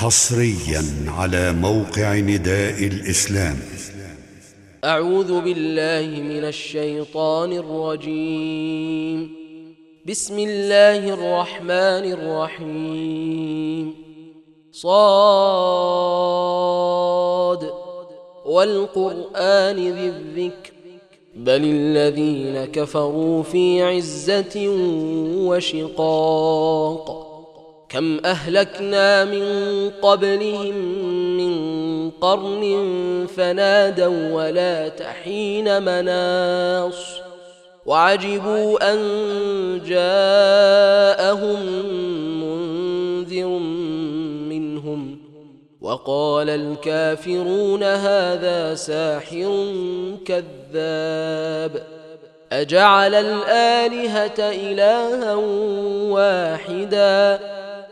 حصريا على موقع نداء الإسلام. أعوذ بالله من الشيطان الرجيم. بسم الله الرحمن الرحيم. صاد. والقرآن ذي الذكر. بل الذين كفروا في عزة وشقاق. كم أهلكنا من قبلهم من قرن فنادوا ولا تحين مناص. وعجبوا أن جاءهم منذر منهم. وقال الكافرون هذا ساحر كذاب. أجعل الآلهة إلها واحدا؟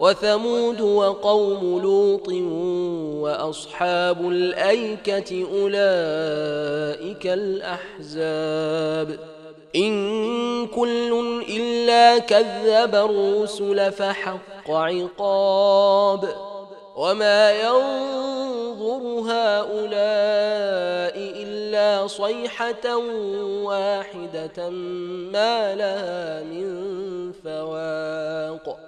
وثمود وقوم لوط وأصحاب الأيكة أولئك الأحزاب. إن كل إلا كذب الرسل فحق عقاب. وما ينظر هؤلاء إلا صيحة واحدة ما لها من فواق.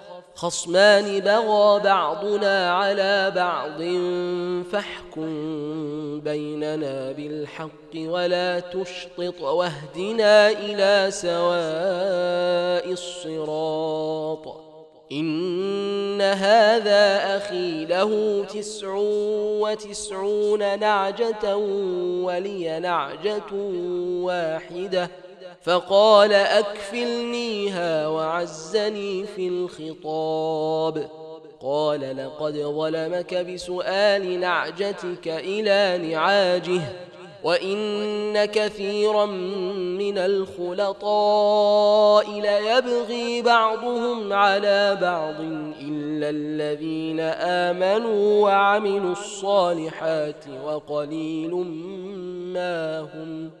خصمان بغى بعضنا على بعض فاحكم بيننا بالحق ولا تشطط واهدنا إلى سواء الصراط. إن هذا أخي له تسع وتسعون نعجة ولي نعجة واحدة. فقال أكفلنيها وعزني في الخطاب. قال لقد ظلمك بسؤال نعجتك إلى نعاجه وإن كثيرا من الخلطاء ليبغي بعضهم على بعض إلا الذين آمنوا وعملوا الصالحات وقليل ما هم.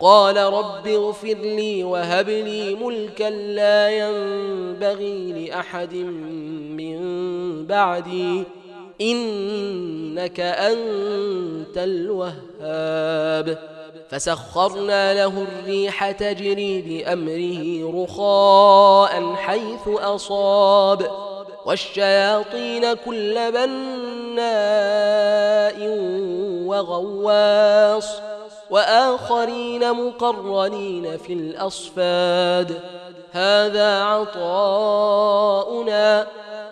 قال رب اغفر لي وهب لي ملكا لا ينبغي لأحد من بعدي إنك أنت الوهاب. فسخرنا له الريح تجري بأمره رخاء حيث أصاب. والشياطين كل بناء وغواص. وآخرين مقرنين في الأصفاد. هذا عطاؤنا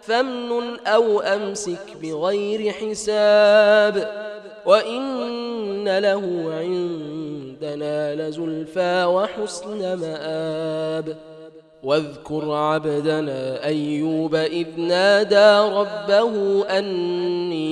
فامنن أو أمسك بغير حساب. وإن له عندنا لزلفى وحسن مآب. واذكر عبدنا أيوب إذ نادى ربه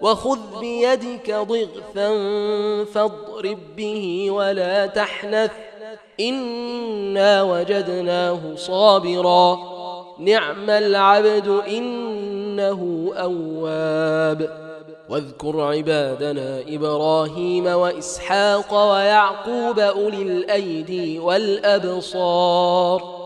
وخذ بيدك ضغثا فاضرب به ولا تحنث. إنا وجدناه صابرا. نعم العبد إنه أواب. واذكر عبادنا إبراهيم وإسحاق ويعقوب أولي الأيدي والأبصار.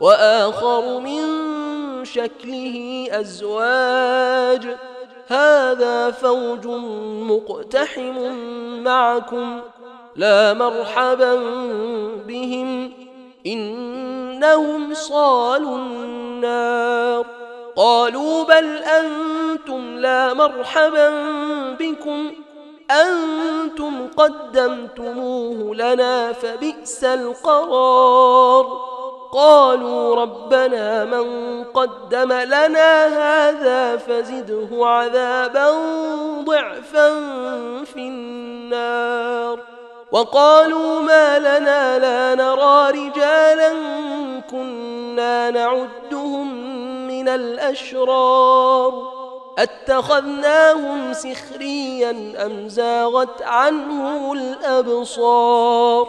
وآخر من شكله أزواج. هذا فوج مقتحم معكم لا مرحبا بهم. إنهم صالوا النار. قالوا بل أنتم لا مرحبا بكم. أنتم قدمتموه لنا فبئس القرار. قالوا ربنا من قدم لنا هذا فزده عذابا ضعفا في النار. وقالوا ما لنا لا نرى رجالا كنا نعدهم من الأشرار. أتخذناهم سخريا أم زاغت عنهم الأبصار؟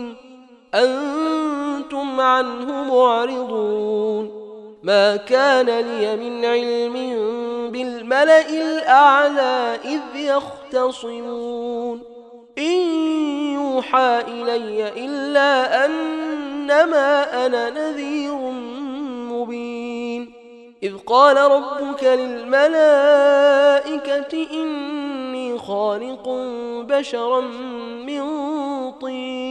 أنتم عنه معرضون. ما كان لي من علم بالملأ الأعلى إذ يختصمون. إن يوحى إلي إلا أنما أنا نذير مبين. إذ قال ربك للملائكة إني خالق بشرا من طين.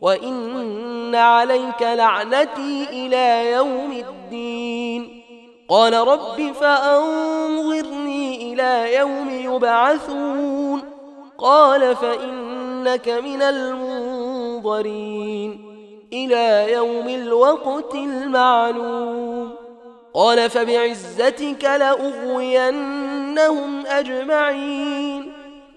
وإن عليك لعنتي إلى يوم الدين. قال رب فأنظرني إلى يوم يبعثون. قال فإنك من المنظرين. إلى يوم الوقت المعلوم. قال فبعزتك لأغوينهم أجمعين.